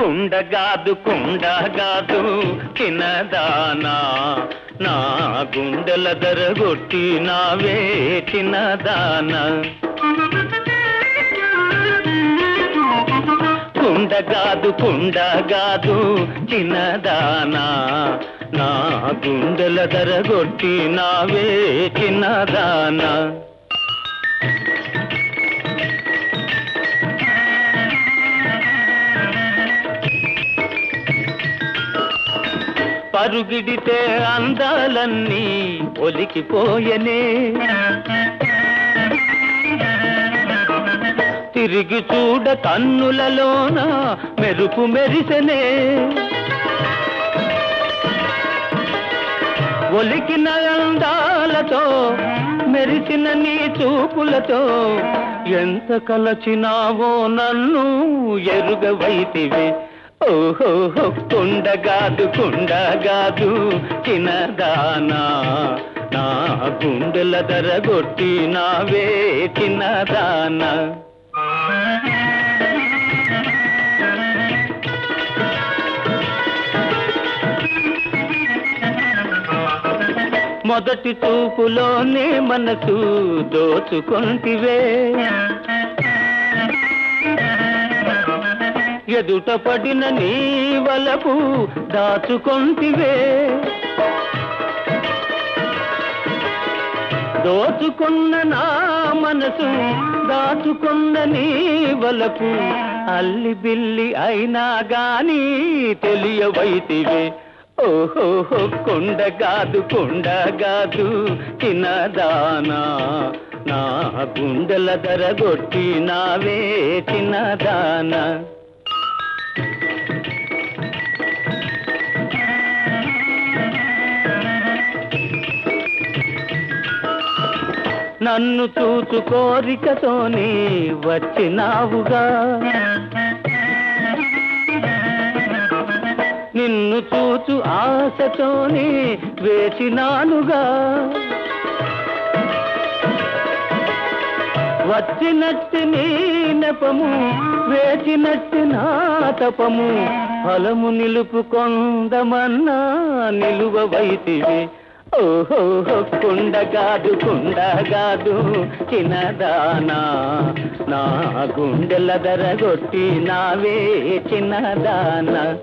కుండగాదు కుండగాదు చిన్నదానా నా గుండెల దరగొట్టి నావే చిన్నదానా కుండగాదు కుండగాదు చిన్నదానా నా గుండెల దరగొట్టి నావే చిన్నదానా అరుగిడితే అందాలన్నీ ఒలికిపోయనే. తిరిగి చూడ కన్నులలోన మెరుపు మెరిసెనే. ఒలికిన అందాలతో మెరిసిన నీ చూపులతో ఎంత కలచినావో నన్ను ఎరుగవైతివే. ఓహో కుండగాదు కుండగాదు చిన్నదానా నా గుండెల దరగొట్టి నావే చిన్నదానా మొదటి చూపులోనే మనసు దోచుకొంటివే. ఎదుట పడిన నీ వలపు దాచుకొంటివే. దోచుకున్న నా మనసు దాచుకున్న నీ వలపు అల్లి బిల్లి అయినా గాని తెలియవైతివే. ఓహో కొండ కాదు చిన్నదానా నా గుండెల దరగొట్టి నావే చిన్నదానా నన్ను చూచు కోరికతోనే వచ్చినావుగా. నిన్ను చూచు ఆశతోనే వేచినానుగా. వచ్చినట్టు నీ నెపము వేచినట్టు నా తపము. ఫలము నిలుపుకొందమన్నా నిలువవైతివి. ఓహో కుండగాదు కుండగాదు చిన్నదానా. నా గుండెల దరగొట్టి నావే చిన్నదానా.